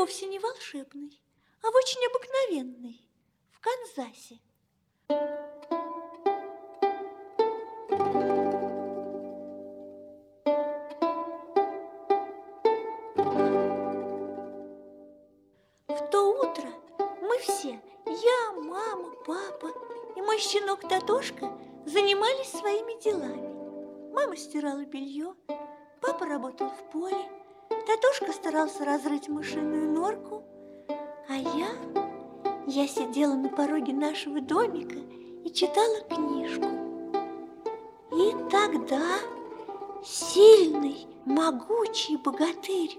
вовсе не волшебной, а очень обыкновенной, в Канзасе. В то утро мы все, я, мама, папа и мой щенок Татошка занимались своими делами. Мама стирала белье, папа работал в поле, Татошка старался разрыть мышиную норку, а я, я сидела на пороге нашего домика и читала книжку. И тогда сильный, могучий богатырь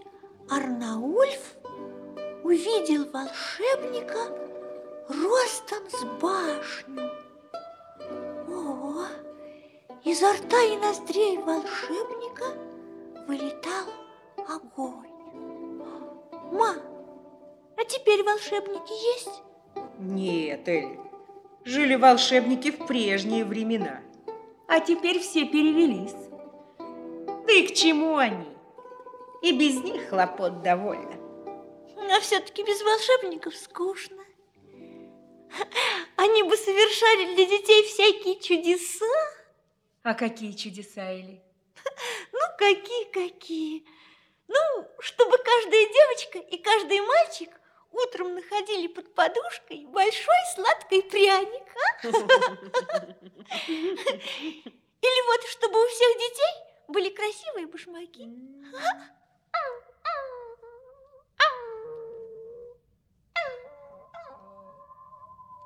Арнаульф увидел волшебника ростом с башню. О, изо рта и ноздрей волшебника вылетал огонь. Ма, а теперь волшебники есть? Нет, Элли, жили волшебники в прежние времена, а теперь все перевелись. Да и к чему они? И без них хлопот довольно. А все-таки без волшебников скучно. Они бы совершали для детей всякие чудеса. А какие чудеса, Элли? Ну, какие-какие. Ну, чтобы каждая девочка и каждый мальчик утром находили под подушкой большой сладкий пряник. А? Или вот, чтобы у всех детей были красивые башмаки.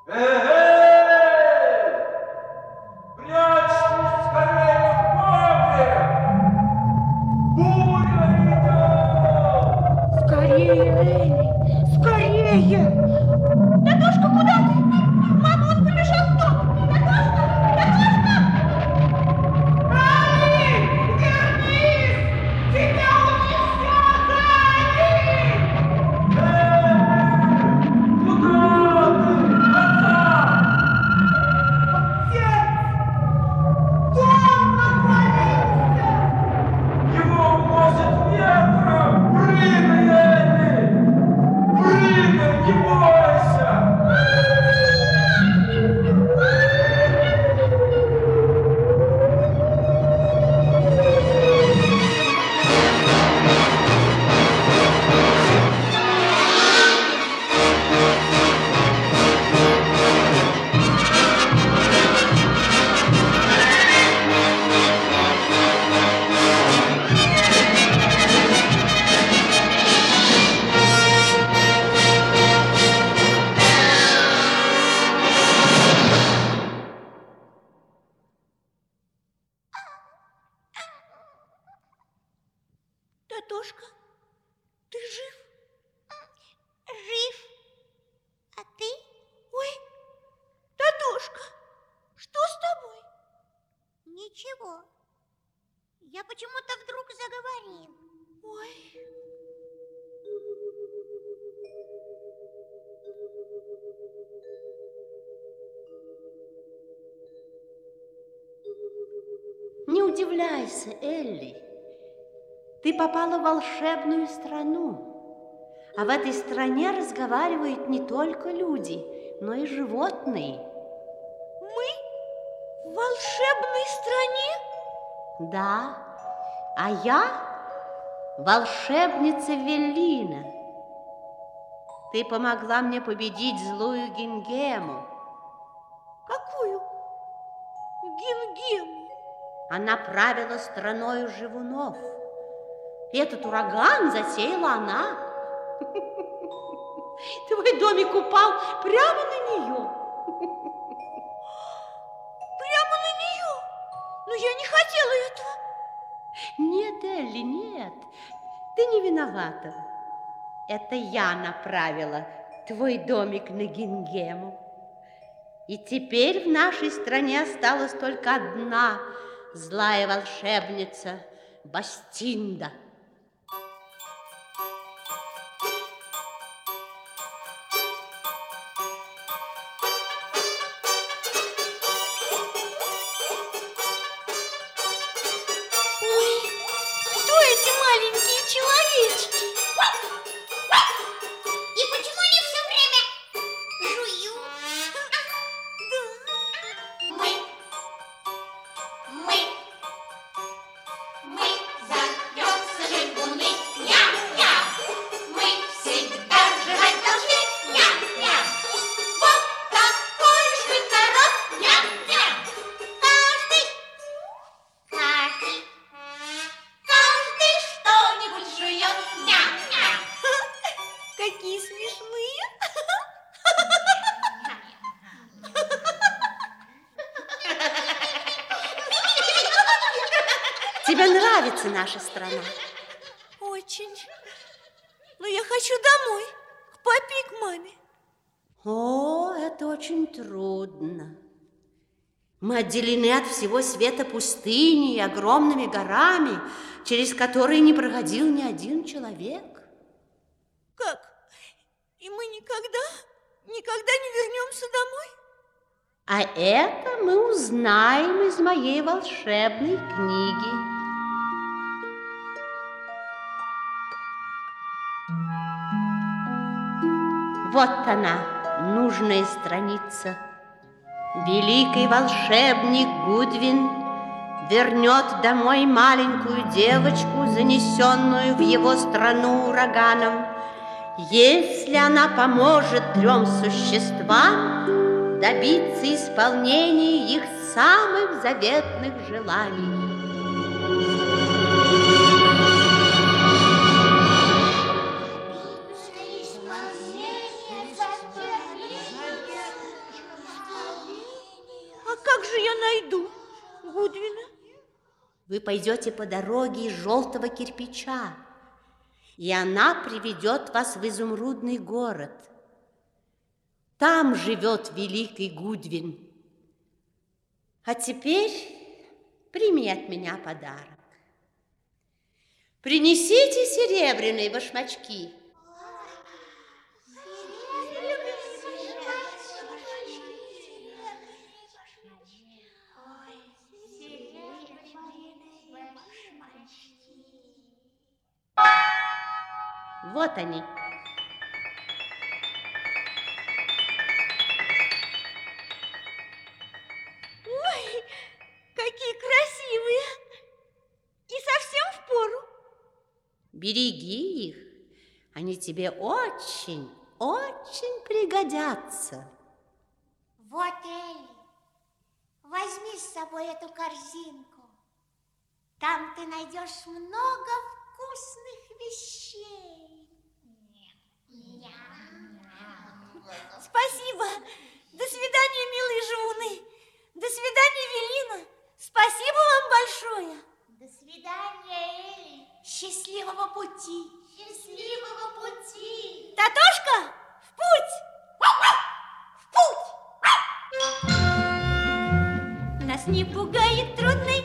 Эй! Ты попала в волшебную страну. А в этой стране разговаривают не только люди, но и животные. Мы в волшебной стране? Да, а я волшебница Веллина. Ты помогла мне победить злую Гингему. Какую? Гингему. Она правила страною живунов. Этот ураган засеяла она. Твой домик упал прямо на нее. Прямо на нее? Но я не хотела этого. Нет, Элли, нет, ты не виновата. Это я направила твой домик на Гингему. И теперь в нашей стране осталась только одна злая волшебница Бастинда. Всего света пустыней и огромными горами, через которые не проходил ни один человек. Как? И мы никогда, никогда не вернемся домой? А это мы узнаем из моей волшебной книги. Вот она, нужная страница. Великий волшебник Гудвин вернет домой маленькую девочку, занесенную в его страну ураганом, если она поможет трем существам добиться исполнения их самых заветных желаний. Вы пойдете по дороге из желтого кирпича, и она приведет вас в изумрудный город. Там живет великий Гудвин. А теперь прими от меня подарок. Принесите серебряные башмачки. Вот они. Ой, какие красивые! И совсем в пору. Береги их. Они тебе очень, очень пригодятся. Вот, Элли, возьми с собой эту корзинку. Там ты найдешь много вкусных вещей. Спасибо. До свидания, милые живуны. До свидания, Велина. Спасибо вам большое. До свидания, Элли. Счастливого пути. Счастливого пути. Татошка, в путь! В путь! Нас не пугает трудный,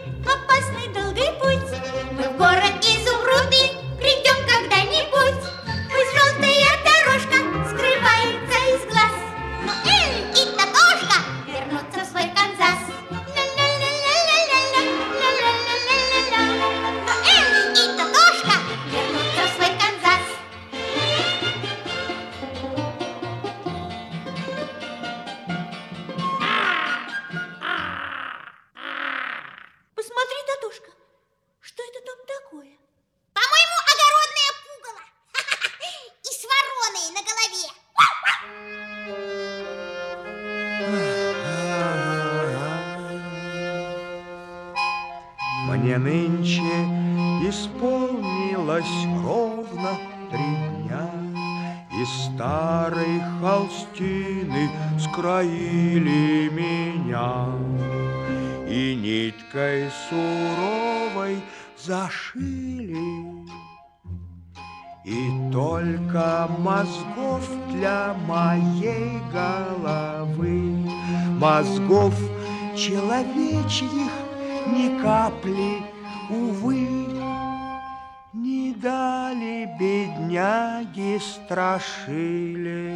страшили.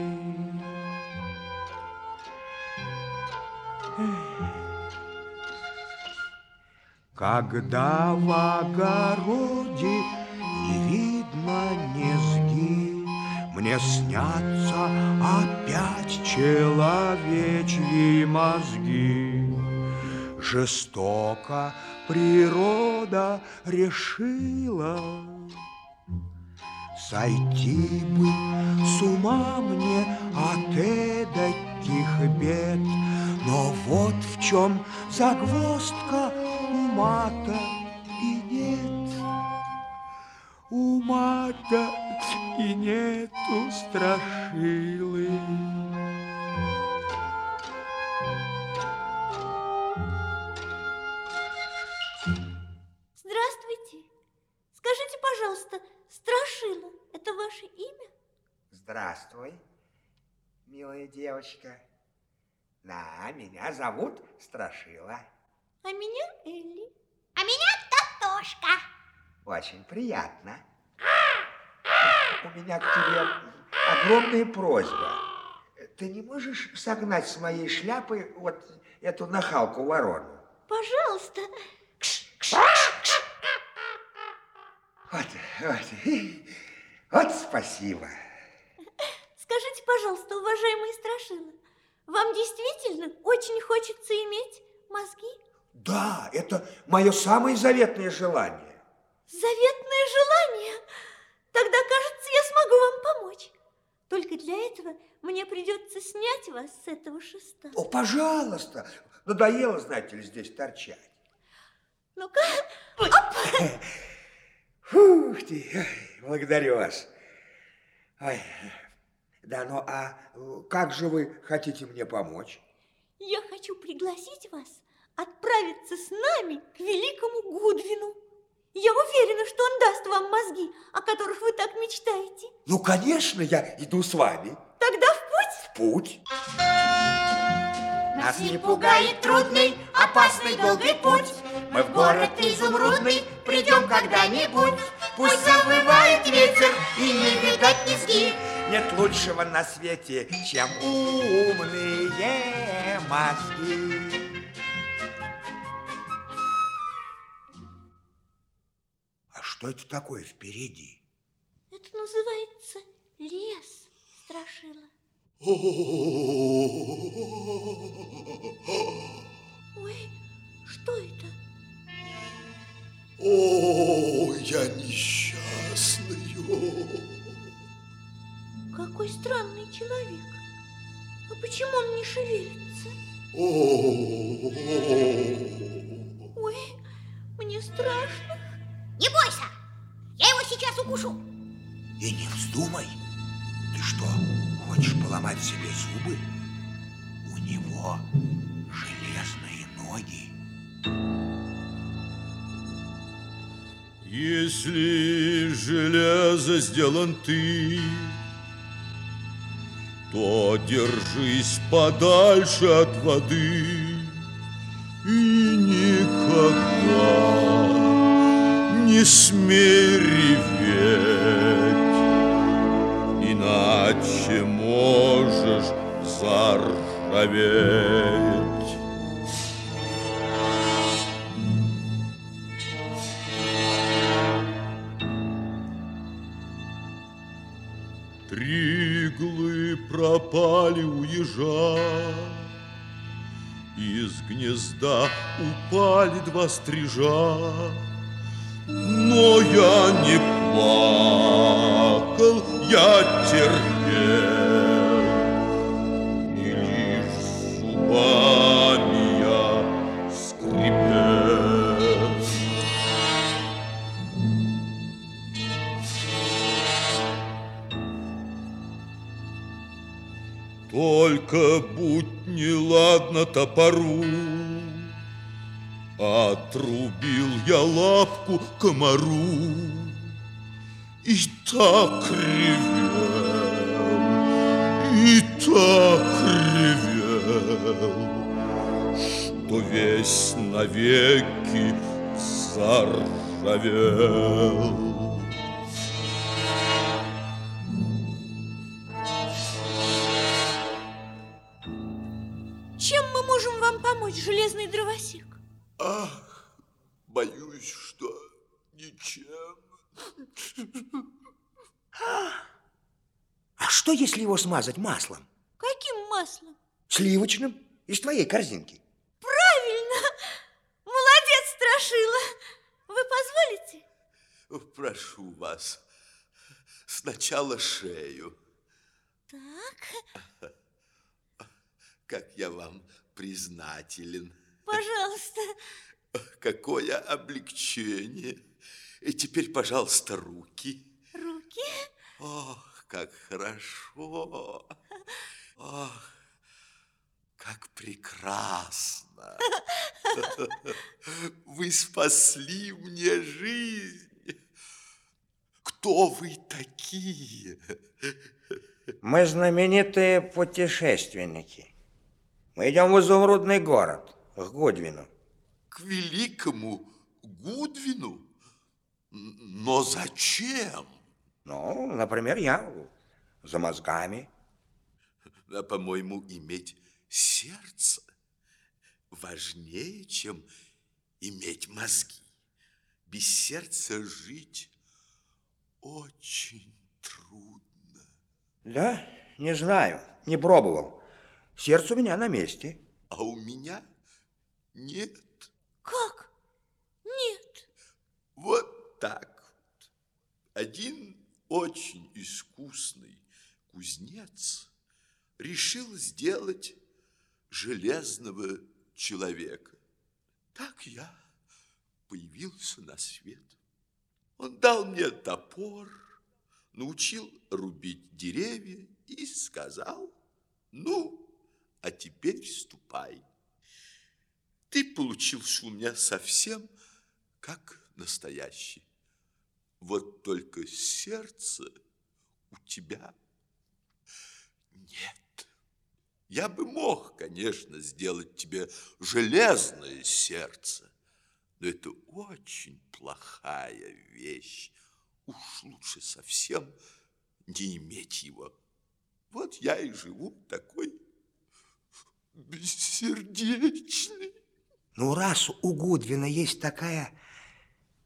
Когда в огороде не видно низги, Мне снятся опять человечьи мозги. Жестоко природа решила Сойти бы с ума мне от эдаких бед, Но вот в чем загвоздка ума-то и нет. Ума-то и нету страшилы. Здравствуйте. Скажите, пожалуйста, Страшила, это ваше имя? Здравствуй, милая девочка. Да, меня зовут Страшила. А меня Элли. А меня Татошка. Очень приятно. У меня к тебе огромная просьба. Ты не можешь согнать с моей шляпы вот эту нахалку ворону? Пожалуйста. Вот, вот. Вот спасибо. Скажите, пожалуйста, уважаемый Страшила, вам действительно очень хочется иметь мозги? Да, это мое самое заветное желание. Заветное желание? Тогда, кажется, я смогу вам помочь. Только для этого мне придется снять вас с этого шеста. О, пожалуйста. Надоело, знаете ли, здесь торчать. Ну-ка, Ух ты, ой, благодарю вас. Ой, да, ну а э, как же вы хотите мне помочь? я хочу пригласить вас отправиться с нами к великому Гудвину. Я уверена, что он даст вам мозги, о которых вы так мечтаете. Ну, конечно, я иду с вами. Тогда в путь. В путь. Нас не пугает трудный, опасный долгий путь. Мы в город изумрудный придем когда-нибудь. Пусть завывает ветер и не видать низги. Нет лучшего на свете, чем умные мозги. А что это такое впереди? Это называется лес, Страшила. Ой, что это? О, я несчастный. Какой странный человек. А почему он не шевелится? О, Ой, мне страшно. Не бойся, я его сейчас укушу. И не вздумай. Ты что, хочешь поломать себе зубы? У него железные ноги. Если из железа сделан ты, то держись подальше от воды и никогда не смей реветь, иначе можешь заржаветь. Три иглы пропали у ежа, Из гнезда упали два стрижа, Но я не плакал, я терпел, топору, Отрубил я лапку комару И так ревел, и так ревел, Что весь навеки заржавел. Его смазать маслом? Каким маслом? Сливочным из твоей корзинки. Правильно! Молодец, Страшила! Вы позволите? Прошу вас, сначала шею. Так, Как я вам признателен. пожалуйста. Какое облегчение. И теперь, пожалуйста, руки. Руки. Ох, как хорошо! Ох, как прекрасно! Вы спасли мне жизнь! Кто вы такие? Мы знаменитые путешественники. Мы идем в изумрудный город, к Гудвину. К великому Гудвину? Но зачем? Ну, например, я за мозгами. А, По-моему, иметь сердце важнее, чем иметь мозги. Без сердца жить очень трудно. Да, не знаю, не пробовал. Сердце у меня на месте. А у меня нет. Как? Нет. Вот так вот. Один очень искусный кузнец решил сделать железного человека. Так я появился на свет. Он дал мне топор, научил рубить деревья и сказал, ну, а теперь ступай. Ты получился у меня совсем как настоящий. Вот только сердце у тебя нет. Я бы мог, конечно, сделать тебе железное сердце, но это очень плохая вещь. Уж лучше совсем не иметь его. Вот я и живу такой бессердечный. Ну, раз у Гудвина есть такая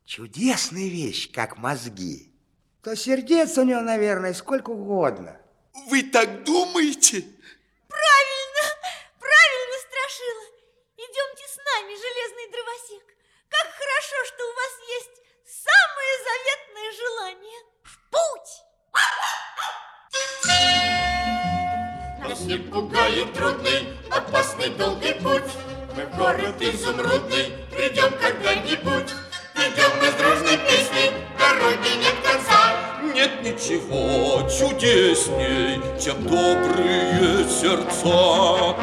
чудесная вещь, как мозги, то сердец у него, наверное, сколько угодно. Вы так думаете? Правильно, правильно, Страшила. Идемте с нами, железный дровосек. Как хорошо, что у вас есть самое заветное желание. В путь! Нас не пугает трудный, опасный долгий путь. Мы в город изумрудный придем когда-нибудь. Ничего чудесней, чем добрые сердца.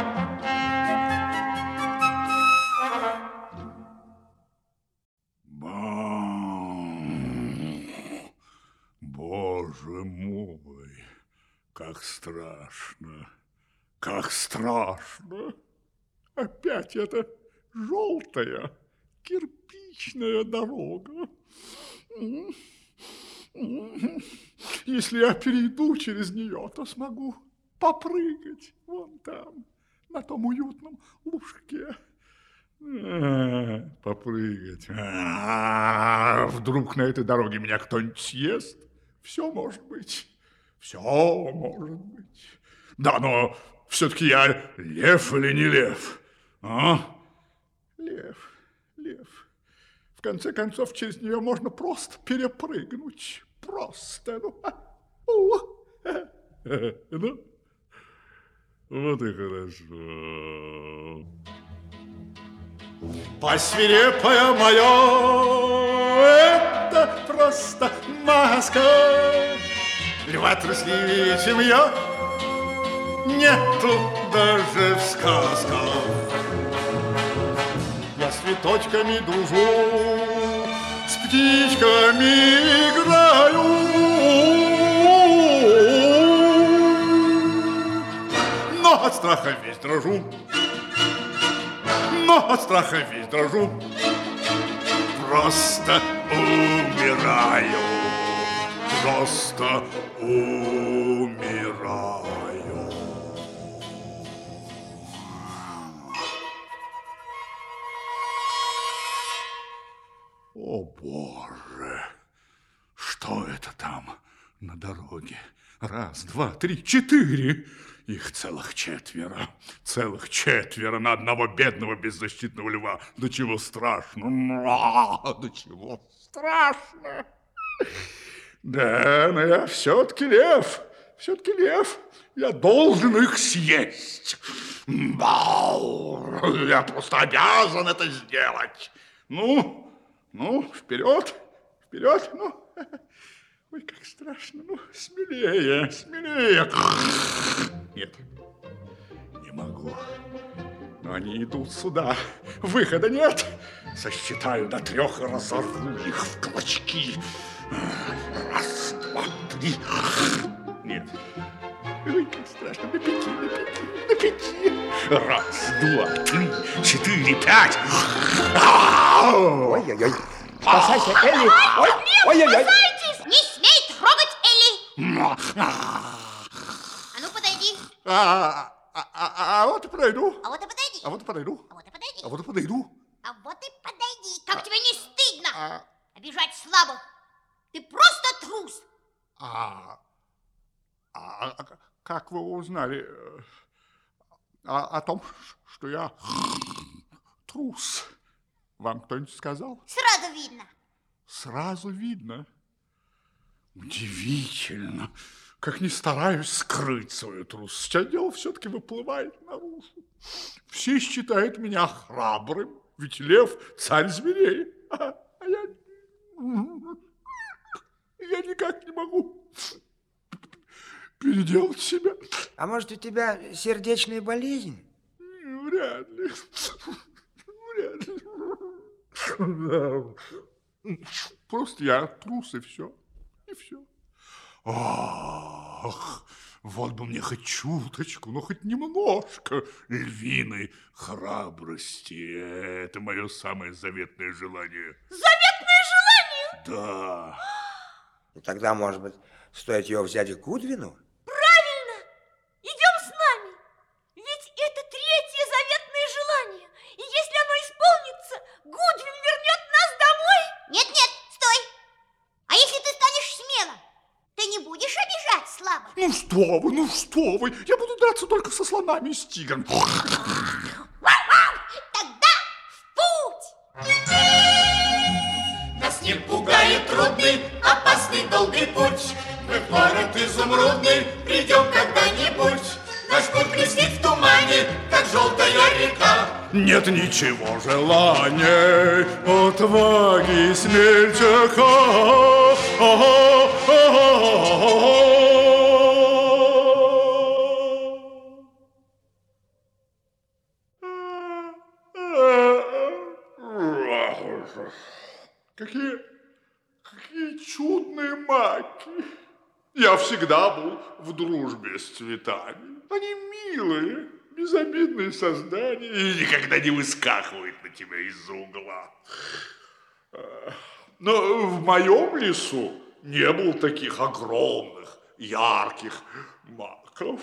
Боже мой, как страшно, как страшно. Опять эта желтая кирпичная дорога. Если я перейду через нее, то смогу попрыгать вон там, на том уютном лужке. А, Попрыгать. А, Вдруг на этой дороге меня кто-нибудь съест? Все может быть. Все может быть. Да, но все-таки я лев или не лев? А? Лев, лев. В конце концов, через нее можно просто перепрыгнуть. Просто. Ну, а, ну, вот и хорошо. Посвирепая моя, это просто маска. Льва трусливее, чем я, нету даже в сказках. Я с цветочками дружу, с птичками играю. От страха весь дрожу, но от страха весь дрожу. Просто умираю, просто умираю. О, Боже! Что это там на дороге? Раз, два, три, четыре. Их целых четверо. Целых четверо на одного бедного беззащитного льва. До чего страшно. До чего страшно. Да, но я все-таки лев. Все-таки лев. Я должен их съесть. Бау! Я просто обязан это сделать. Ну, ну, вперед, вперед, ну. Ой, как страшно. Ну, смелее, смелее. Нет, не могу. Но они идут сюда. Выхода нет. Сосчитаю до трех и разорву их в клочки. Раз, два, три. Нет. Ой, как страшно. На пяти, на пяти, на пяти. Раз, два, три, четыре, пять. Ой-ой-ой. Спасайся, Элли. Ой, ой-ой-ой. Не смей трогать Элли! А ну подойди, А, а, а, а вот и пройду. а вот и подойди, А вот и подойду. а вот и подойди, А вот и подойду. а вот и подойди. Как тебе не стыдно А, обижать слабых? Ты просто трус. а, а, а как вы узнали э, о, о том, что я трус? Вам кто-нибудь сказал? Сразу видно. Сразу видно. Удивительно. Как не стараюсь скрыть свою трусость, а дело все-таки выплывает наружу. Все считают меня храбрым, ведь лев – царь зверей. А, а я... Я никак не могу переделать себя. А может, у тебя сердечная болезнь? Вряд ли. Вряд ли. Просто я трус, и все. И все. Ах, вот бы мне хоть чуточку, ну хоть немножко львиной храбрости. Это мое самое заветное желание. Заветное желание! Да. Ну, тогда, может быть, стоит ее взять к Гудвину? Правильно! Идем с нами! Ведь это третье заветное желание. И если оно исполнится, Гудвин вернет нас домой. Нет-нет, стой. А если ты станешь смело, ты не будешь обижать слабых? Ну что вы, ну что вы, я буду драться только со слонами и с тигром. Тогда в путь! Нас не пугает трудный, опасный, долгий путь. Мы в город изумрудный придем когда-нибудь. Наш путь блестит в тумане, как желтая река. Нет ничего желания, отваги смельчака. Какие, Я всегда был в дружбе с цветами. Они милые, безобидные создания и никогда не выскакивают на тебя из угла. Но в моем лесу не было таких огромных, ярких маков.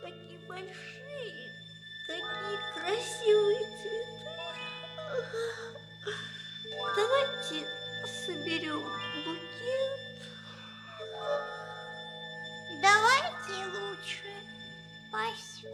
Такие большие, такие красивые соберем букет. Давайте лучше поспим.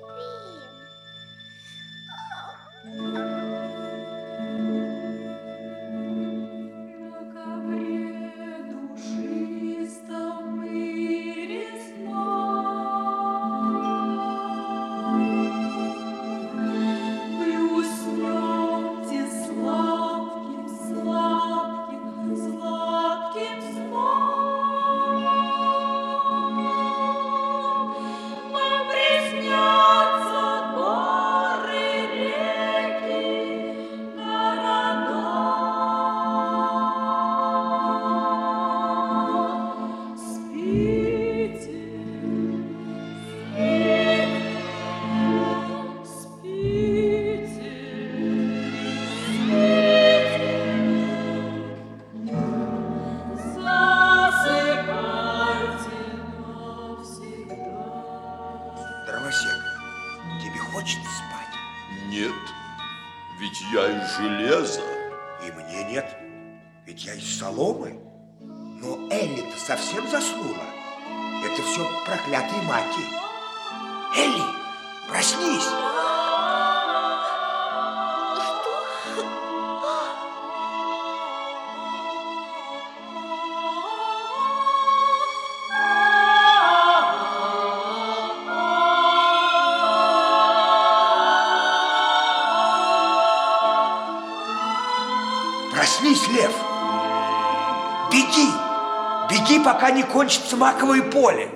Кончится маковое поле.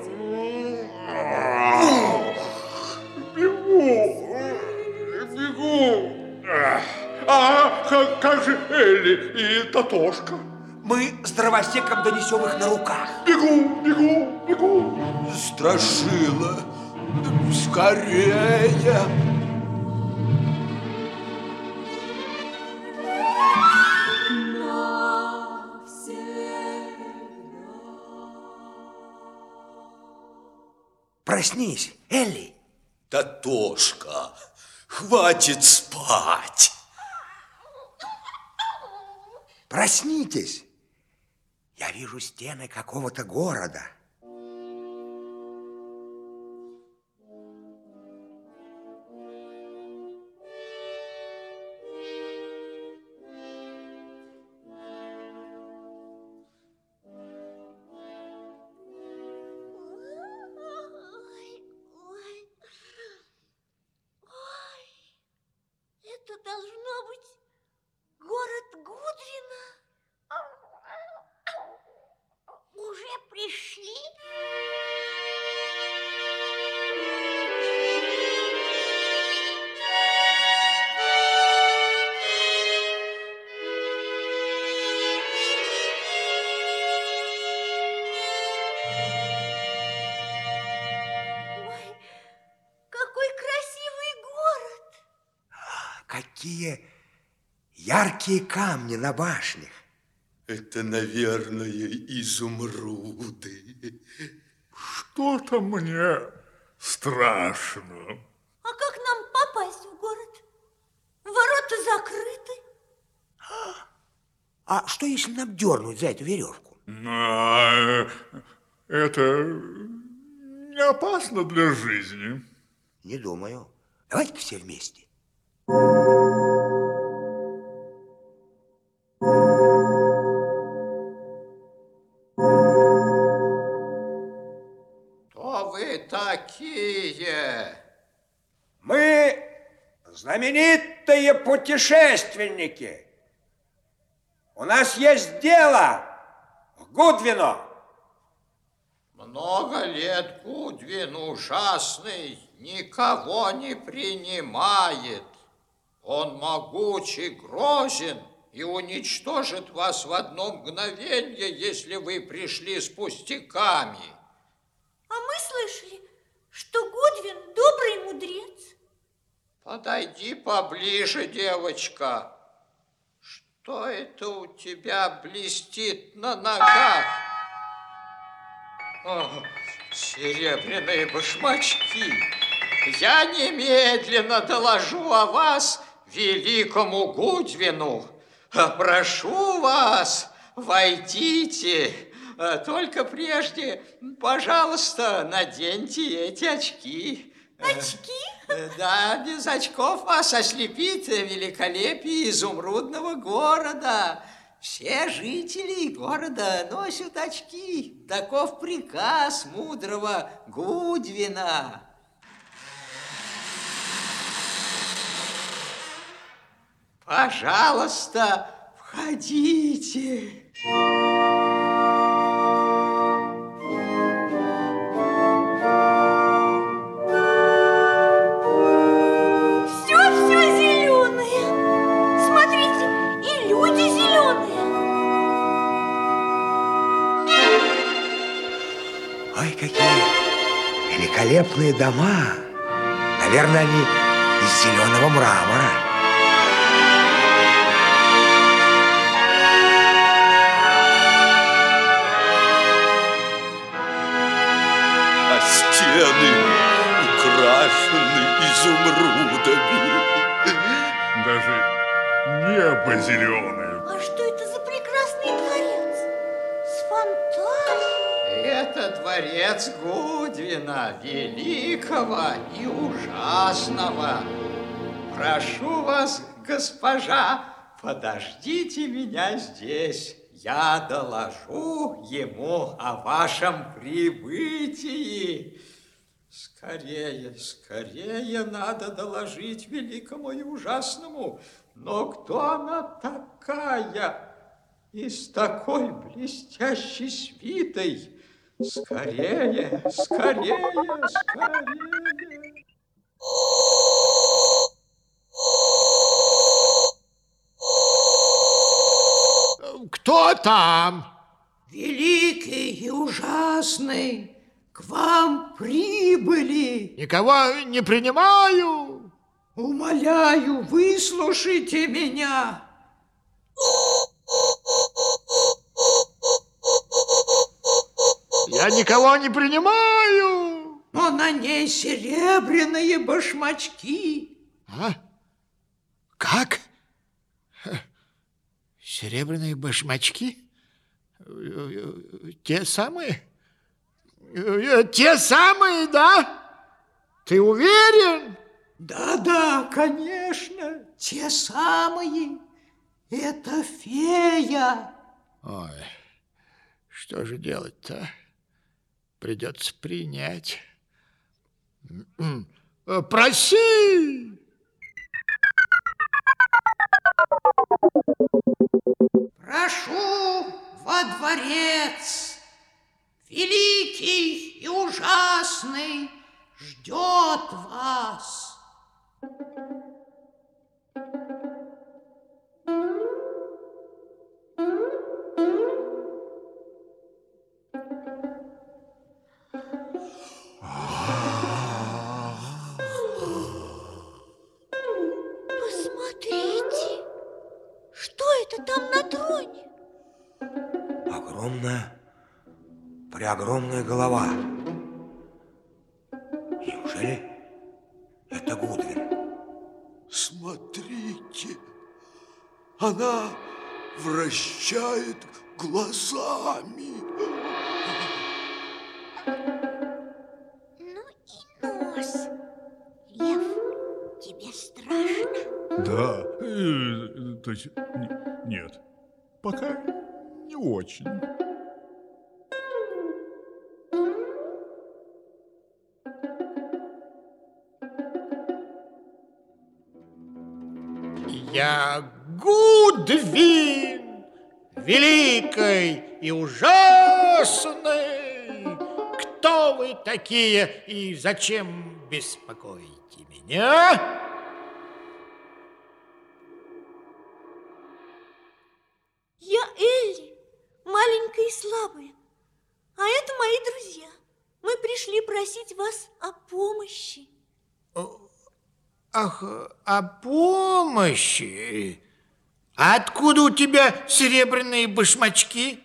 Бегу, бегу. А как, как же Элли и Татошка? Мы с дровосеком донесем их на руках. Бегу, бегу, бегу. Страшила, скорее. Проснись, Элли. Татошка, хватит спать. Проснитесь. Я вижу стены какого-то города. Должно быть город Гудвина. Яркие камни на башнях. Это, наверное, изумруды. Что-то мне страшно. А как нам попасть в город? Ворота закрыты. А что, если нам дернуть за эту веревку? А, это не опасно для жизни. Не думаю. Давайте-ка все вместе. Кто путешественники. У нас есть дело в Гудвино. Много лет Гудвин ужасный никого не принимает. Он могучий, грозен и уничтожит вас в одно мгновение, если вы пришли с пустяками. А мы слышали, что Гудвин добрый мудрец. Подойди поближе, девочка. Что это у тебя блестит на ногах? О, серебряные башмачки. Я немедленно доложу о вас великому Гудвину. Прошу вас, войдите. А Только прежде, пожалуйста, наденьте эти очки. Очки? Э, Да, без очков вас ослепит великолепие изумрудного города. Все жители города носят очки. Таков приказ мудрого Гудвина. Пожалуйста, входите. Все, великолепные дома. Наверное, они из зеленого мрамора. А стены украшены изумрудами. Даже небо зеленое. Дворец Гудвина, великого и ужасного. Прошу вас, госпожа, подождите меня здесь. Я доложу ему о вашем прибытии. Скорее, скорее надо доложить великому и ужасному. Но кто она такая? и с такой блестящей свитой. Скорее, скорее, скорее. Кто там? Великий и ужасный, к вам прибыли. Никого не принимаю. Умоляю, выслушайте меня. Я никого не принимаю. Но на ней серебряные башмачки. А? Как? Серебряные башмачки? Те самые? Те самые, да? Ты уверен? Да-да, конечно, те самые. Это фея. Ой, что же делать-то? а? Придется принять. Э, Проси! Прошу во дворец. Великий и ужасный ждет вас. Преогромная голова. Неужели это Гудвин? Смотрите, она вращает глазами. Ну и нос. Лев, тебе страшно? Да, э, то есть нет, пока не очень. Я Гудвин, великий и ужасный. Кто вы такие и зачем беспокоите меня? Я Элли, маленькая и слабая. А это мои друзья. Мы пришли просить вас о помощи. Ах, о помощи? А Откуда у тебя серебряные башмачки?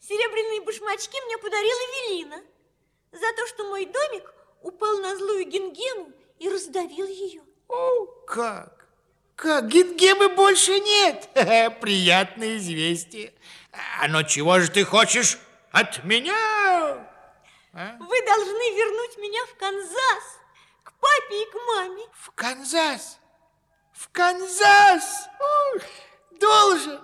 Серебряные башмачки мне подарила Велина за то, что мой домик упал на злую Гингему и раздавил ее. О, как? Как? Гингемы больше нет. Приятное известие. А ну чего же ты хочешь от меня? А? Вы должны вернуть меня в Канзас, к папе и к маме. В Канзас? В Канзас? Ух, должен.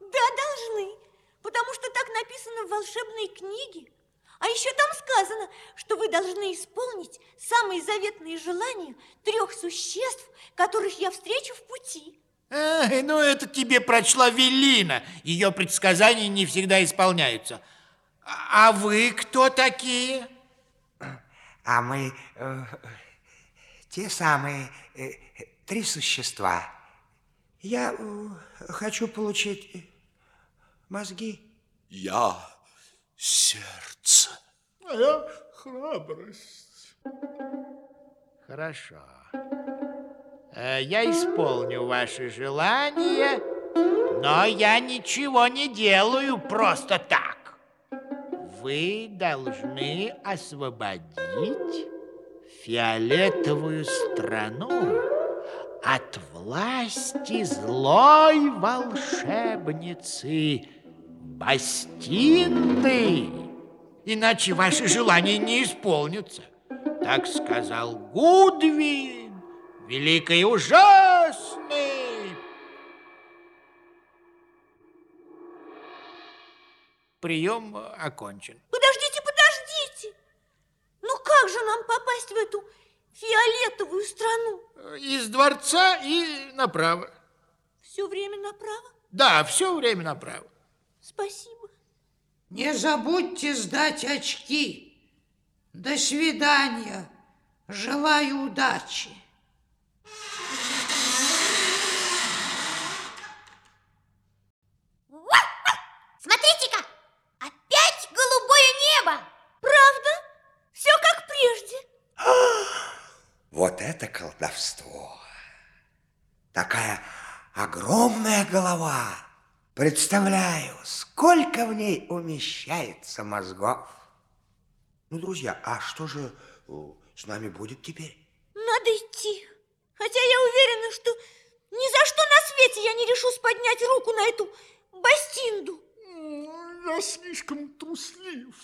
Да, должны, потому что так написано в волшебной книге. А еще там сказано, что вы должны исполнить самые заветные желания трех существ, которых я встречу в пути. Ай, ну это тебе прочла Велина. Ее предсказания не всегда исполняются. А а вы кто такие? А мы э, те самые э, три существа. Я э, хочу получить э, мозги. Я сердце. А я храбрость. Хорошо. Э, Я исполню ваши желания, но я ничего не делаю просто так. Вы должны освободить фиолетовую страну от власти злой волшебницы Бастинды. Иначе ваши желания не исполнятся. Так сказал Гудвин, великий ужасный. Прием окончен. Как же нам попасть в эту фиолетовую страну? Из дворца и направо. Все время направо? Да, все время направо. Спасибо. Не забудьте сдать очки. До свидания. Желаю удачи. Смотрите-ка, опять голубое небо. Правда? Все как прежде. Вот это колдовство! Такая огромная голова! Представляю, сколько в ней умещается мозгов. Ну, друзья, а что же э, с нами будет теперь? Надо идти. Хотя я уверена, что ни за что на свете я не решусь поднять руку на эту бастинду. Я слишком труслив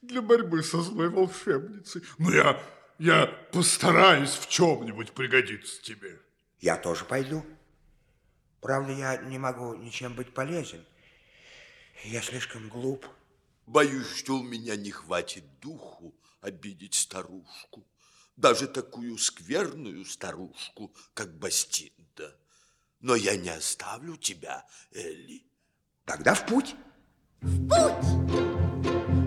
для борьбы со злой волшебницей. Но я, я постараюсь в чем-нибудь пригодиться тебе. Я тоже пойду. Правда, я не могу ничем быть полезен. Я слишком глуп. Боюсь, что у меня не хватит духу обидеть старушку. Даже такую скверную старушку, как Бастинда. Но я не оставлю тебя, Элли. Тогда в путь. Кто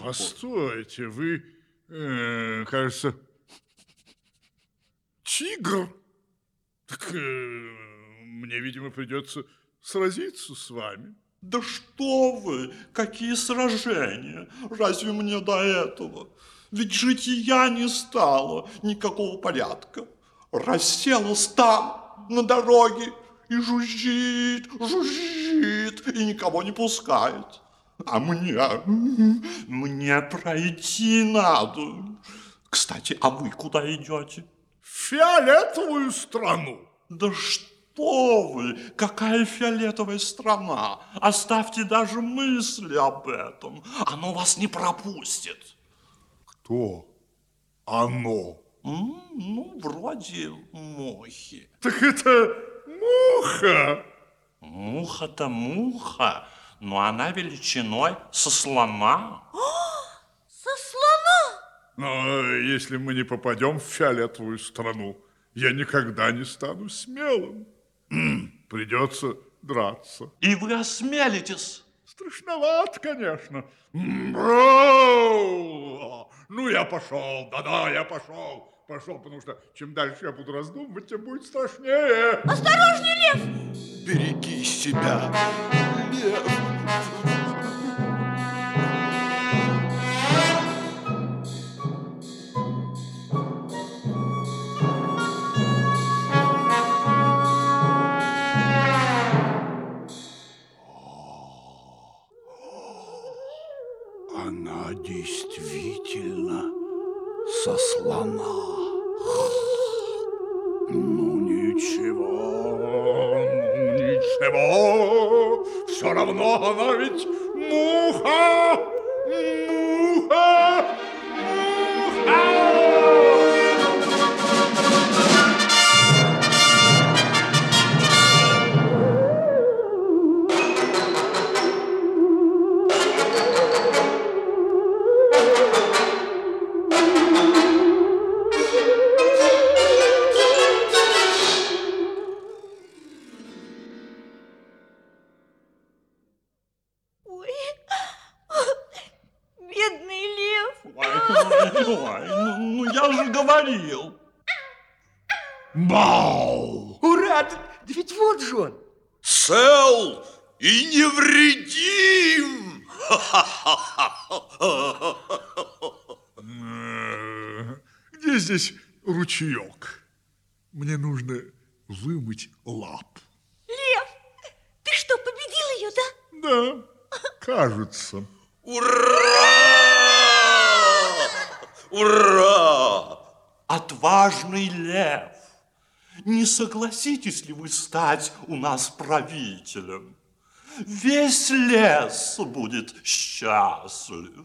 Постойте, вы, э, кажется, тигр? Так э, мне, видимо, придется сразиться с вами. Да что вы, какие сражения? Разве мне до этого? Ведь жития не стало, никакого порядка. Расселась там, на дороге, и жужжит, жужжит, и никого не пускает. А мне, мне пройти надо. Кстати, а вы куда идете? В фиолетовую страну. Да что вы, какая фиолетовая страна. Оставьте даже мысли об этом. Оно вас не пропустит. Кто? Оно. М, Ну, вроде мухи. Так это муха. Муха-то муха, но она величиной со слона. Со слона. Но если мы не попадем в фиолетовую страну, я никогда не стану смелым. Придется драться. И вы осмелитесь. Страшновато, конечно. Ну, я пошел, да-да, я пошел. Пошел, потому что чем дальше я буду раздумывать, тем будет страшнее. Осторожней, лев. Береги себя, лев. Здесь ручеек? Мне нужно вымыть лап. Лев, ты что, победил ее, да? Да, кажется. Ура! Ура! Отважный лев, не согласитесь ли вы стать у нас правителем? Весь лес будет счастлив.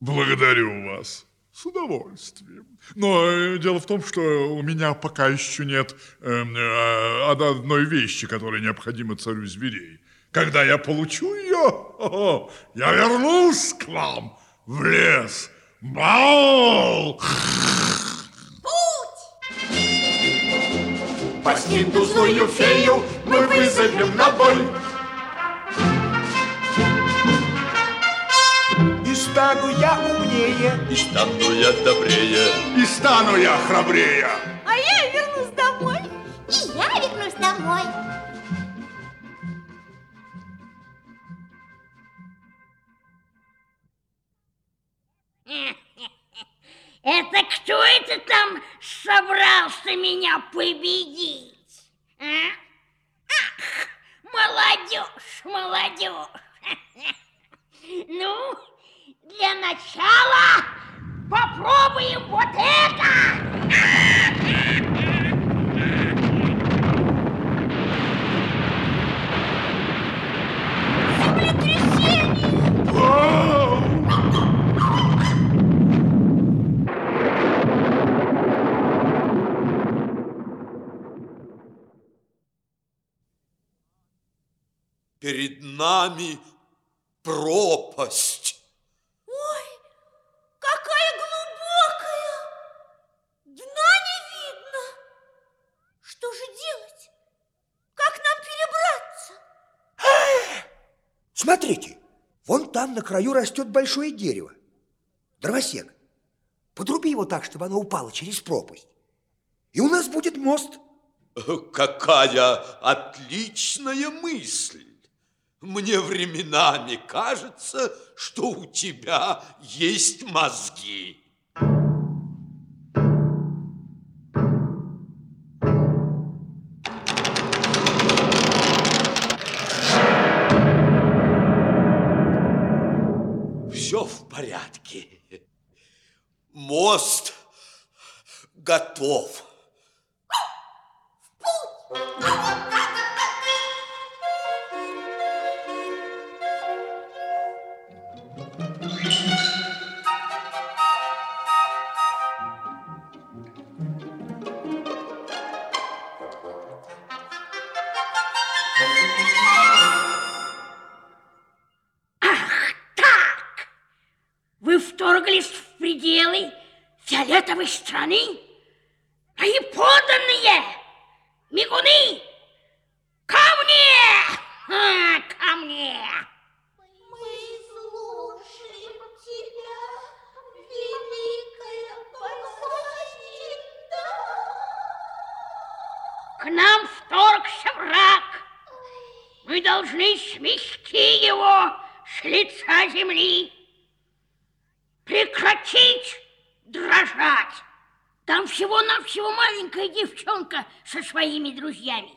Благодарю вас. С удовольствием. Но э, дело в том, что у меня пока еще нет э, э, одной вещи, которая необходима царю зверей. Когда я получу ее, о, я вернусь к вам в лес. Бау! Паскинду злую фею мы вызовем на бой. Стану я умнее. И стану я добрее. И стану я храбрее. А я вернусь домой. И я вернусь домой. Это кто это там собрался меня победить? А? Ах, молодежь, молодежь. Ну, для начала попробуем вот это. Перед нами пропасть. Ой, какая глубокая! Дна не видно. Что же делать? Как нам перебраться? Смотрите, вон там на краю растет большое дерево. Дровосек, подруби его так, чтобы оно упало через пропасть. И у нас будет мост. Какая отличная мысль! Мне временами кажется, что у тебя есть мозги. Готов. Со своими друзьями.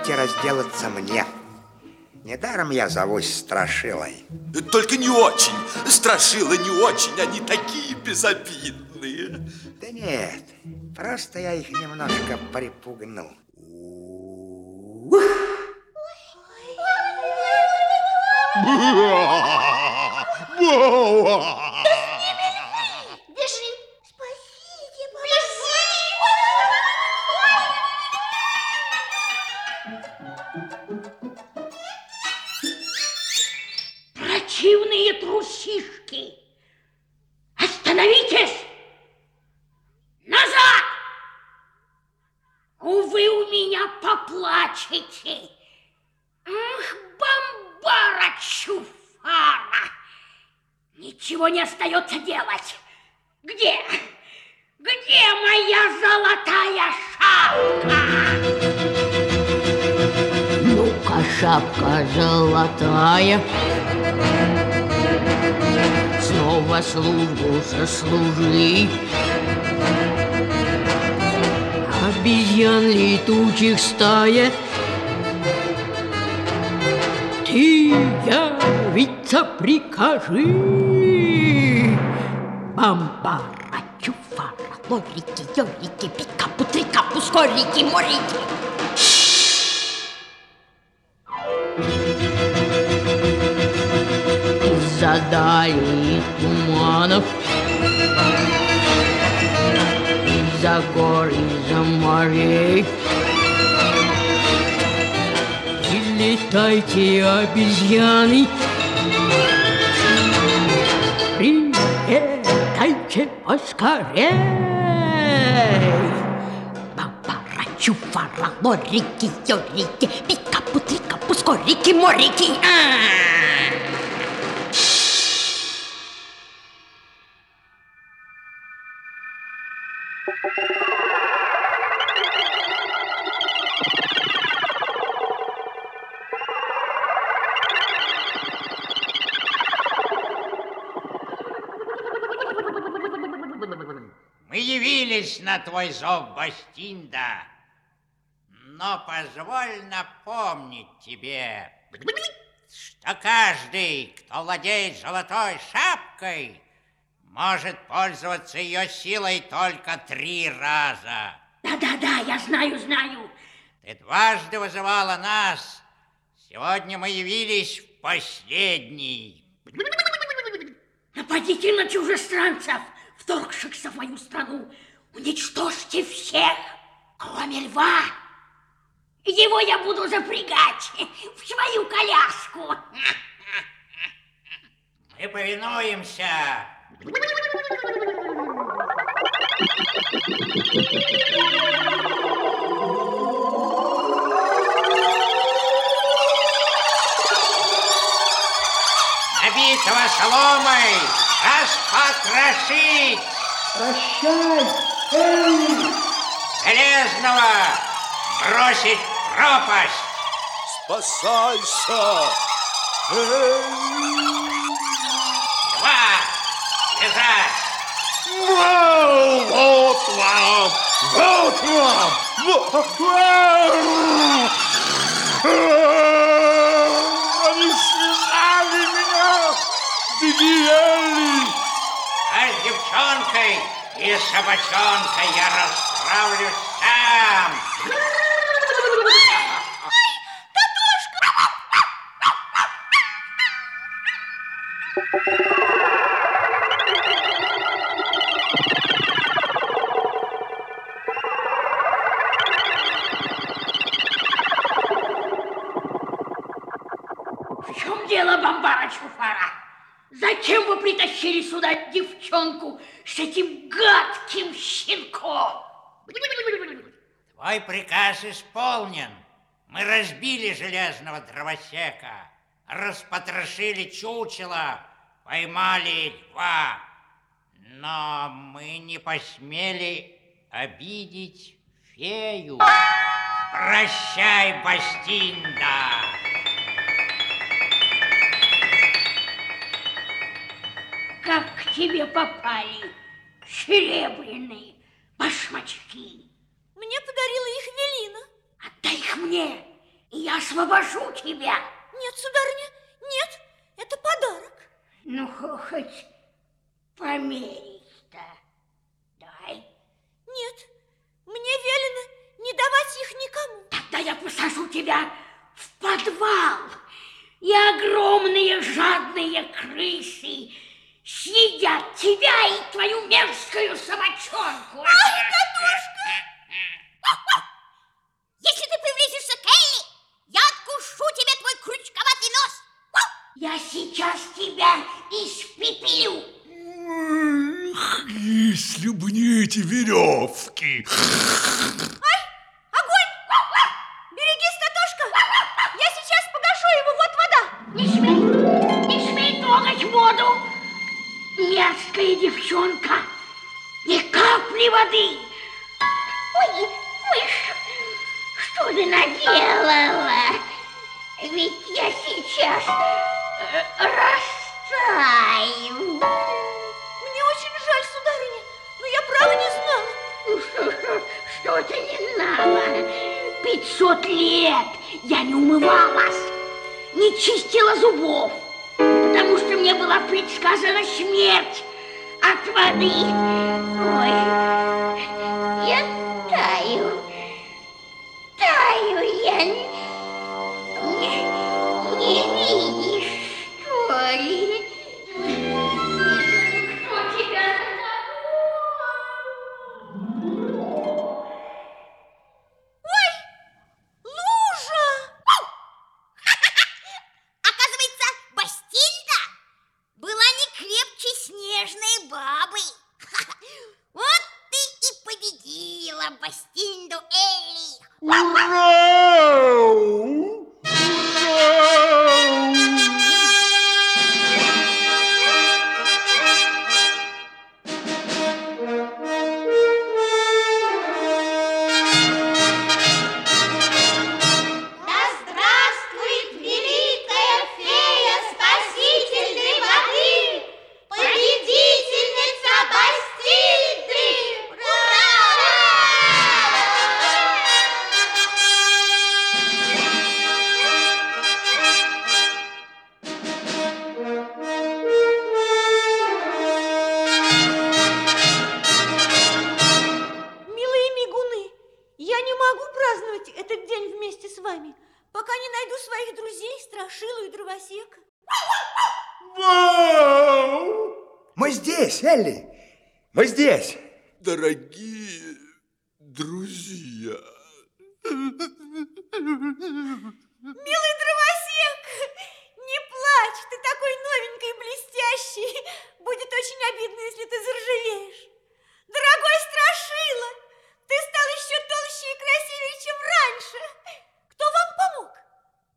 Позвольте разделаться мне. Недаром я зовусь Страшилой. Только не очень. Страшила не очень, они такие безобидные. Да нет, просто я их немножко припугнул. Чуфара, лорики, йорики, пикапу, трикапу, скорики, морики. Из-за дали туманов, Из-за гор, из-за морей. Прилетайте, обезьяны, Прилетайте поскорей. Бамбара, чуфара, лорики, йорики, пикапу, трикапу, скорики, морики. А! Мы явились на твой зов, Бастинда, но позволь напомнить тебе, что каждый, кто владеет золотой шапкой, может пользоваться ее силой только три раза. Да-да-да, я знаю, знаю. Ты дважды вызывала нас. Сегодня мы явились в последний. Нападите на чужестранцев, вторгшихся в мою страну. Уничтожьте всех, кроме льва. Его я буду запрягать в свою коляску. Мы повинуемся. Набитого соломой распотрошить. Прощай, Элли! Железного бросить пропасть. Спасайся! Два. Бежать. Вот вам! Вот вам! Вот- Они связали меня! Беги, Элли! А с девчонкой и собачонкой я расправлюсь сам. Приказ исполнен. Мы разбили железного дровосека, распотрошили чучело, поймали льва. Но мы не посмели обидеть фею. Прощай, Бастинда! Как к тебе попали серебряные башмачки? Мне подарила их Велина. Отдай их мне, и я освобожу тебя. Нет, сударыня, нет, это подарок. Ну, хо- хоть померить-то. Дай. Нет, мне велено не давать их никому. Тогда я посажу тебя в подвал, и огромные жадные крысы съедят тебя и твою мерзкую собачонку. Ай, Татушка! Если ты приблизишься к Элли, я откушу тебе твой крючковатый нос. Я сейчас тебя испепелю. Эх, если бы не эти веревки. Огонь! Берегись, Татошка! Я сейчас погашу его, вот вода! Не смей, не смей трогать воду. Мерзкая девчонка. Ни капли воды. Ой, что ты наделала? Ведь я сейчас э, растаю. Мне очень жаль, сударыня, но я право не знала. Ну что, что, что ты не знала? Пятьсот лет я не умывалась, не чистила зубов, потому что мне была предсказана смерть от воды. Ой,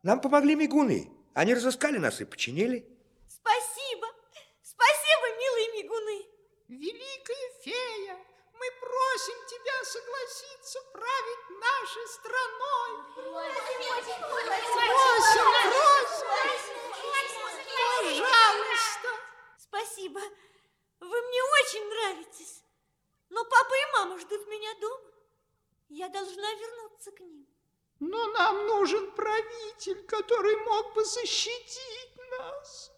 Нам помогли мигуны. Они разыскали нас и починили. Спасибо, спасибо, милые мигуны. Великая фея, мы просим тебя согласиться править нашей страной. Просим, просим. Пожалуйста. Спасибо, вы мне очень нравитесь. Но папа и мама ждут меня дома. Я должна вернуться к ним. Но нам нужен правитель, который мог бы защитить нас.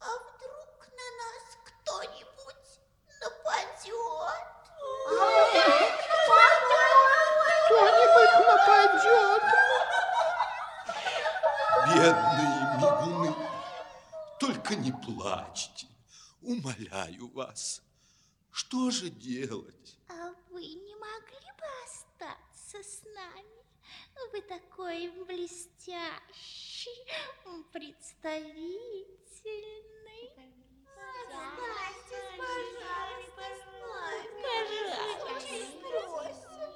А вдруг на нас кто-нибудь нападет? Кто-нибудь нападет. Бедные мигуны, только не плачьте, умоляю вас. Что же делать? А вы не могли бы остаться с нами? Вы такой блестящий, представительный.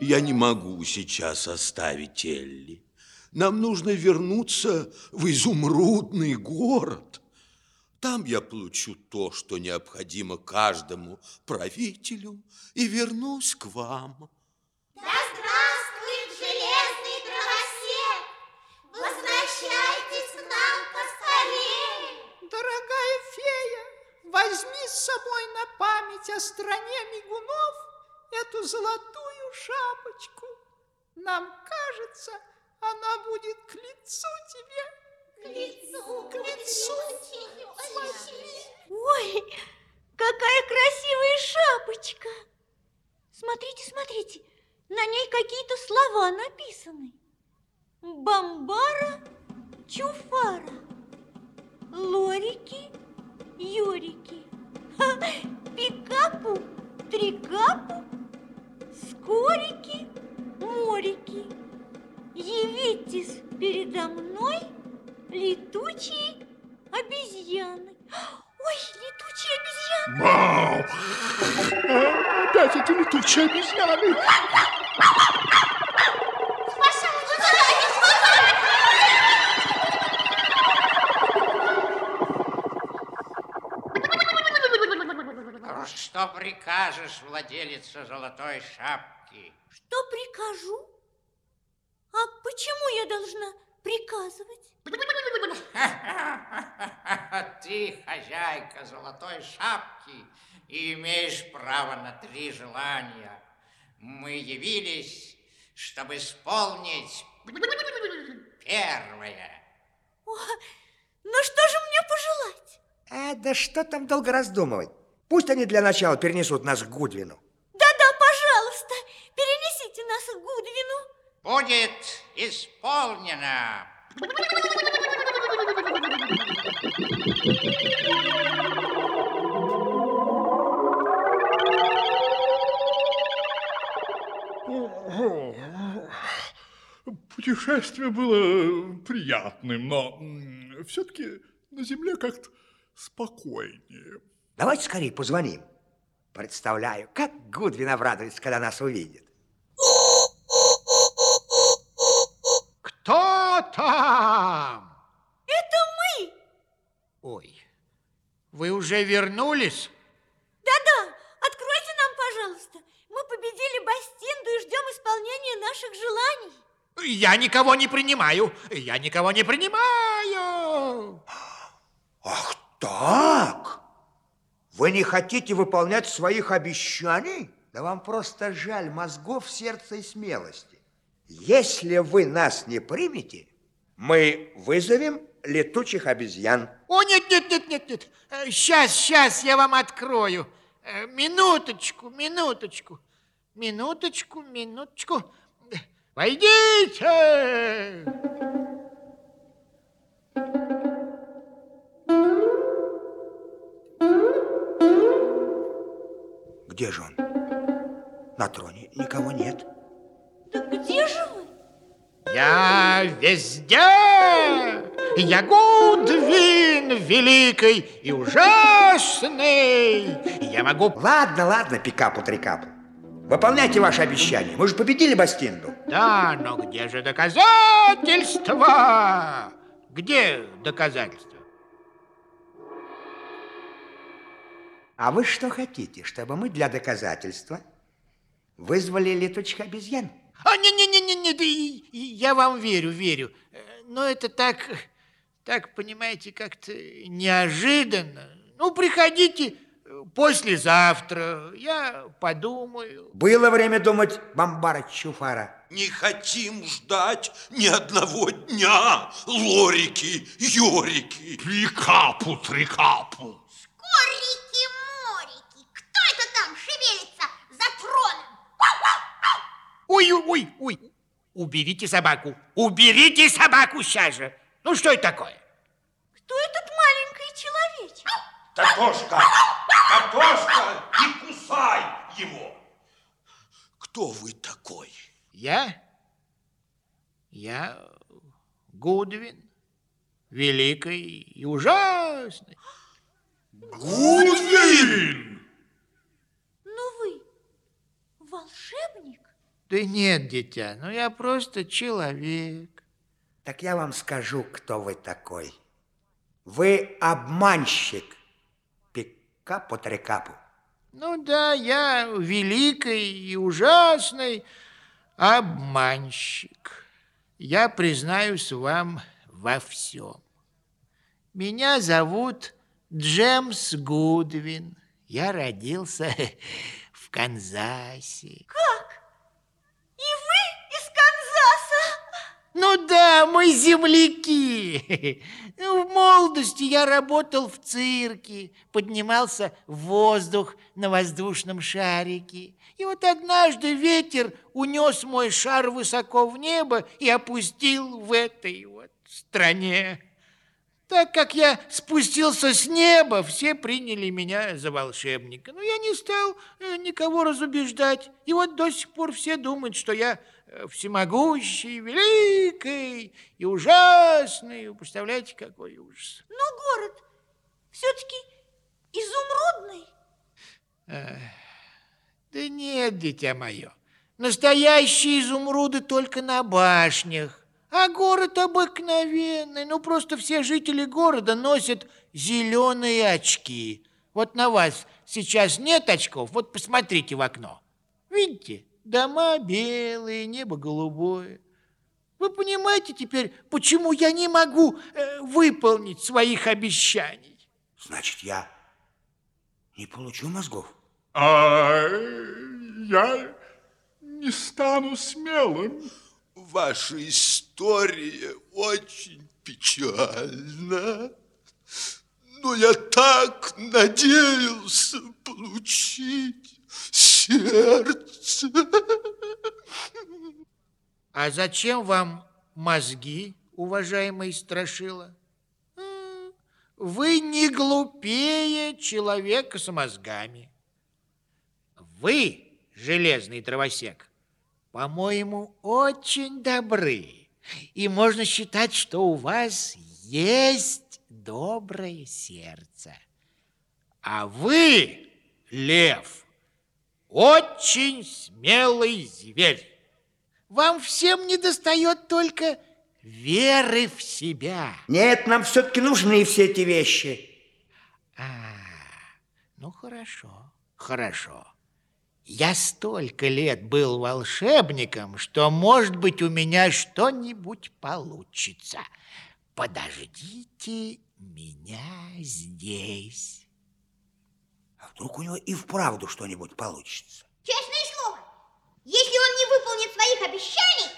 Я не могу сейчас оставить Элли. Нам нужно вернуться в изумрудный город. Там я получу то, что необходимо каждому правителю, и вернусь к вам. Да здравствует железный дровосек! Возвращайтесь к нам поскорее! Дорогая фея, возьми с собой на память о стране мигунов эту золотую шапочку. Нам кажется, Она будет к лицу тебе. К лицу, к лицу. Ой, какая красивая шапочка! Смотрите, смотрите, на ней какие-то слова написаны. Бомбара, чуфара, лорики, юрики, пикапу, трикапу, скорики, морики. Явитесь передо мной, летучие обезьяны. Ой, летучие обезьяны! Вау! А, Опять эти летучие обезьяны! Прикажешь, владелица золотой шапки? Что прикажу? А почему я должна приказывать? Ты хозяйка золотой шапки и имеешь право на три желания. Мы явились, чтобы исполнить первое. О, ну что же мне пожелать? А, да что там долго раздумывать? Пусть они для начала перенесут нас к Гудвину. Да-да, пожалуйста, перенесите нас к Гудвину. Будет исполнено. Путешествие было приятным, но все-таки на земле как-то спокойнее. Давайте скорее позвоним. Представляю, как Гудвин обрадуется, когда нас увидит. Кто там? Это мы. Ой, вы уже вернулись? Да-да, откройте нам, пожалуйста. Мы победили Бастинду и ждем исполнения наших желаний. Я никого не принимаю. Я никого не принимаю. Ах так? Вы не хотите выполнять своих обещаний? Да вам просто жаль мозгов, сердца и смелости. Если вы нас не примете, мы вызовем летучих обезьян. О, нет, нет, нет, нет, нет. Сейчас, сейчас я вам открою. Э, Минуточку, минуточку. Минуточку, минуточку. Войдите! Где же он? На троне никого нет. Да где же вы? Я везде! Я Гудвин великий и ужасный! Я могу... Ладно, ладно, пикапу-трикапу. Выполняйте ваши обещания. Мы же победили Бастинду. Да, но где же доказательства? Где доказательства? А вы что хотите, чтобы мы для доказательства вызвали летучих обезьян? А, не-не-не-не, да и- и я вам верю, верю. Э, Но это так, так, понимаете, как-то неожиданно. Ну, приходите э, послезавтра, я подумаю. Было время думать, бомбара Чуфара. Не хотим ждать ни одного дня, лорики, юрики. Трикапу, трикапу. Скорики, морики, кто это там шевелится за троном? Ой, ой, ой, ой, уберите собаку, уберите собаку сейчас же. Ну, что это такое? Кто этот маленький человечек? Картошка, картошка, не кусай его. Кто вы такой? Я? Я Гудвин, великий и ужасный. Гудвин! Ну вы волшебник? Да нет, дитя, ну я просто человек. Так я вам скажу, кто вы такой. Вы обманщик. Пикапу-трикапу. Ну да, я великий и ужасный обманщик. Я признаюсь вам во всем. Меня зовут Джемс Гудвин. Я родился в Канзасе. Как? И вы из Канзаса? Ну да, мы земляки. В молодости я работал в цирке, поднимался в воздух на воздушном шарике. И вот однажды ветер унес мой шар высоко в небо и опустил в этой вот стране. Так как я спустился с неба, все приняли меня за волшебника. Но я не стал э, никого разубеждать. И вот до сих пор все думают, что я всемогущий, великий и ужасный. Вы Представляете, какой ужас. Но город все-таки изумрудный. Эх, Да нет, дитя мое, настоящие изумруды только на башнях. А город обыкновенный. Ну, просто все жители города носят зеленые очки. Вот на вас сейчас нет очков, вот посмотрите в окно. Видите, дома белые, небо голубое. Вы понимаете теперь, почему я не могу э, выполнить своих обещаний? Значит, я не получу мозгов. А я не стану смелым. Ваша история очень печальна. Но я так надеялся получить сердце. А зачем вам мозги, уважаемый Страшила? Вы не глупее человека с мозгами. Вы, железный дровосек, по-моему, очень добры. И можно считать, что у вас есть доброе сердце. А вы, лев, очень смелый зверь. Вам всем не достает только веры в себя. Нет, нам все-таки нужны все эти вещи. А, ну хорошо, хорошо. Я столько лет был волшебником, что, может быть, у меня что-нибудь получится. Подождите меня здесь. А вдруг у него и вправду что-нибудь получится? Честное слово, если он не выполнит своих обещаний,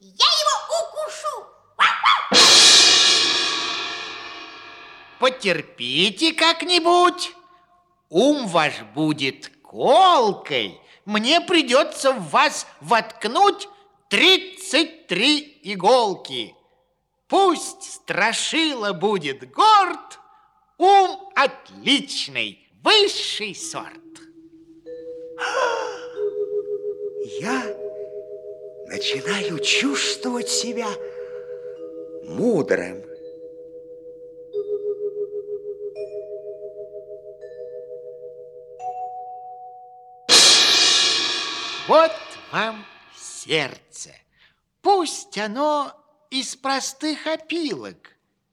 я его укушу. Потерпите как-нибудь. Ум ваш будет колкой. Мне придется в вас воткнуть 33 иголки. Пусть страшила будет горд, ум отличный, высший сорт. Я начинаю чувствовать себя мудрым. Вот вам сердце. Пусть оно из простых опилок,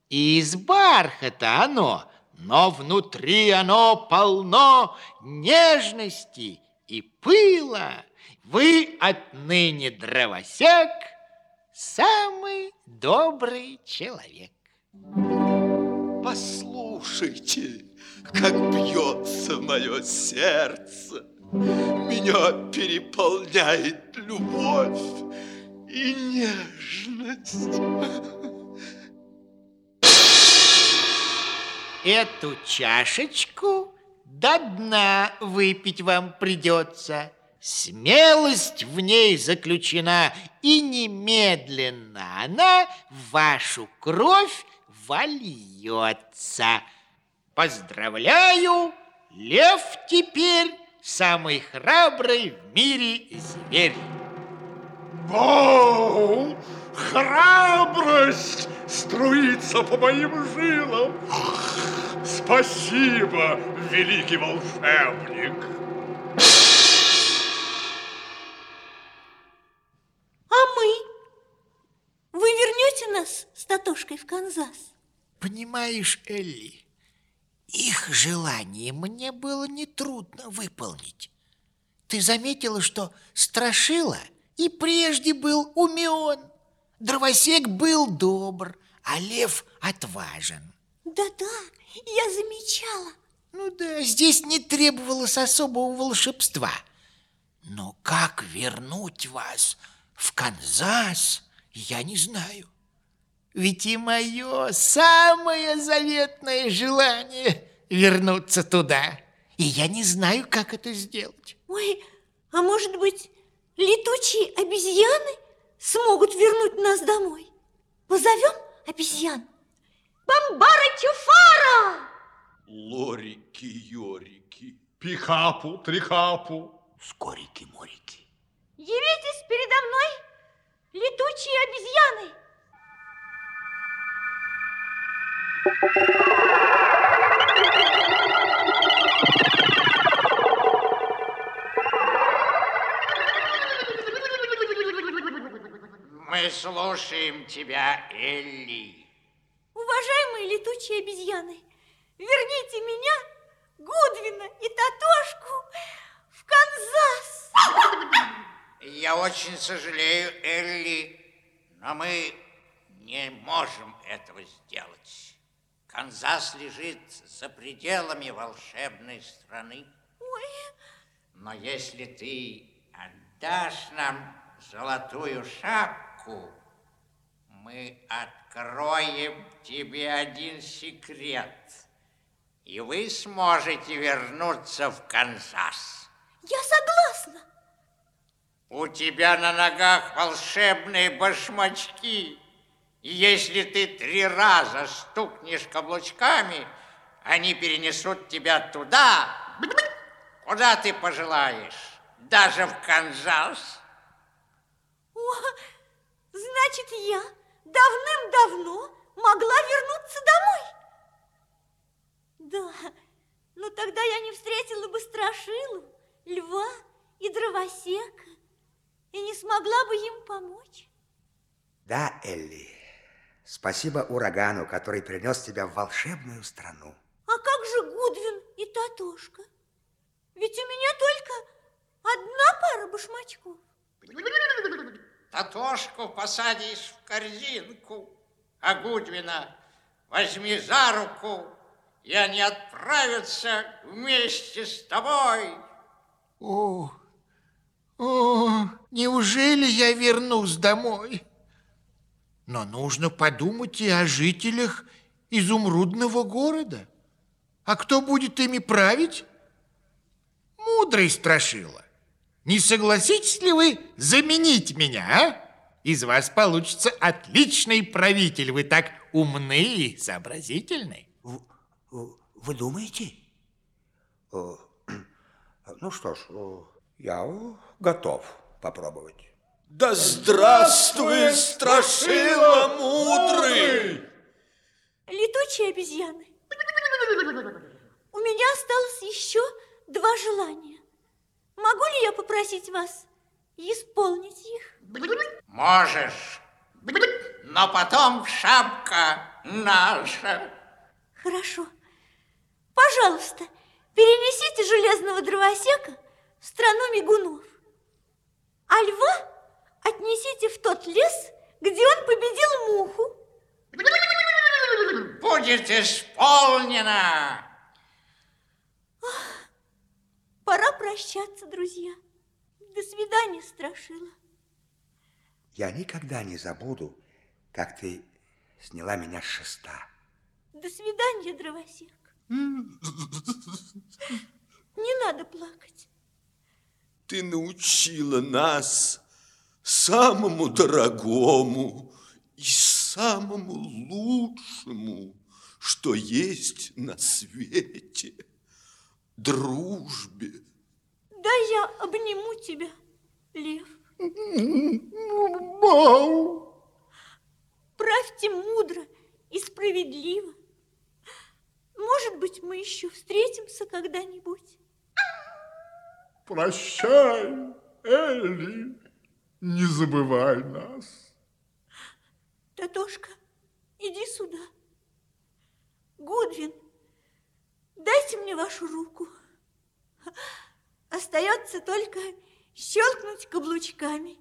и из бархата оно, но внутри оно полно нежности и пыла. Вы отныне дровосек, самый добрый человек. Послушайте, как бьется мое сердце. Меня переполняет любовь и нежность. Эту чашечку до дна выпить вам придется. Смелость в ней заключена, и немедленно она в вашу кровь вольется. Поздравляю, лев теперь самый храбрый в мире зверь. Вау! Храбрость струится по моим жилам. Спасибо, великий волшебник. А мы? Вы вернете нас с Татошкой в Канзас? Понимаешь, Элли, их желание мне было нетрудно выполнить. Ты заметила, что Страшила и прежде был умен, Дровосек был добр, а Лев отважен. Да-да, я замечала. Ну да, здесь не требовалось особого волшебства. Но как вернуть вас в Канзас, Я не знаю. Ведь и мое самое заветное желание вернуться туда. И я не знаю, как это сделать. Ой, а может быть, летучие обезьяны смогут вернуть нас домой? Позовем обезьян. Бомбара Чуфара! Лорики-йорики. Пикапу, трикапу. Скорики-морики. Явитесь передо мной, летучие обезьяны! Мы слушаем тебя, Элли. Уважаемые летучие обезьяны, верните меня, Гудвина и Татошку в Канзас! Я очень сожалею, Элли, но мы не можем этого сделать. Канзас лежит за пределами волшебной страны. Ой, Но если ты отдашь нам золотую шапку, мы откроем тебе один секрет, и вы сможете вернуться в Канзас. я согласна. У тебя на ногах волшебные башмачки. И если ты три раза стукнешь каблучками, они перенесут тебя туда, куда ты пожелаешь, даже в Канзас. О, значит, я давным-давно могла вернуться домой. Да, но тогда я не встретила бы Страшилу, Льва и Дровосека и не смогла бы им помочь. Да, Элли. Спасибо урагану, который принес тебя в волшебную страну. А как же Гудвин и Татошка? Ведь у меня только одна пара башмачков. Татошку посадишь в корзинку, а Гудвина возьми за руку, и они отправятся вместе с тобой. О, о, неужели я вернусь домой? Но нужно подумать и о жителях изумрудного города. А кто будет ими править? Мудрый страшила. Не согласитесь ли вы заменить меня, а? Из вас получится отличный правитель. Вы так умны и сообразительны. Вы думаете? Э, Ну что ж, э, я готов попробовать. Да здравствует Страшила мудрый! Летучие обезьяны. У меня осталось еще два желания. Могу ли я попросить вас исполнить их? Можешь, но потом шапка наша. Хорошо. Пожалуйста, перенесите железного дровосека в страну мигунов. А льва отнесите в тот лес, где он победил муху. Будет исполнено. Пора прощаться, друзья. До свидания, Страшила. Я никогда не забуду, как ты сняла меня с шеста. До свидания, дровосек. Не надо плакать. Ты научила нас самому дорогому и самому лучшему, что есть на свете – дружбе. Дай я обниму тебя, лев. Правьте мудро и справедливо. Может быть, мы еще встретимся когда-нибудь. Прощай, Элли, не забывай нас. Татошка, иди сюда. Гудвин, дайте мне вашу руку. Остается только щелкнуть каблучками.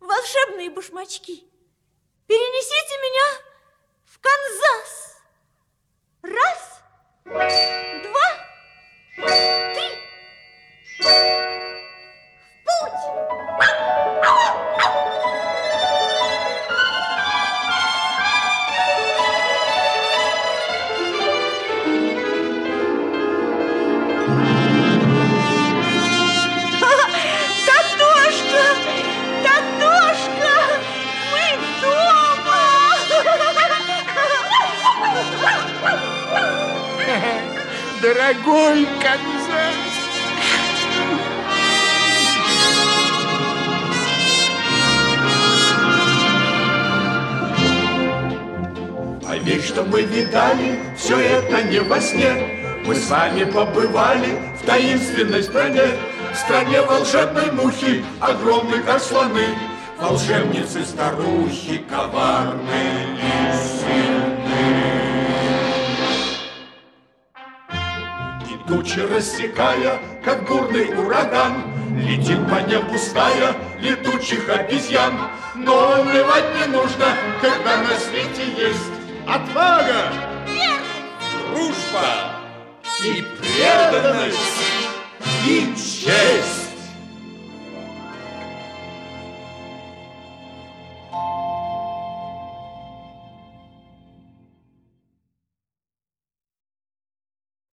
Волшебные башмачки, перенесите меня в Канзас. Раз, два, три. Дорогой Канзас. Поверь, что мы видали, все это не во сне. Мы с вами побывали в таинственной стране, в стране волшебной мухи, огромных как слоны, волшебницы старухи, коварные и тучи рассекая, как бурный ураган, Летит по небу стая летучих обезьян. Но унывать не нужно, когда на свете есть Отвага, дружба и преданность, и честь.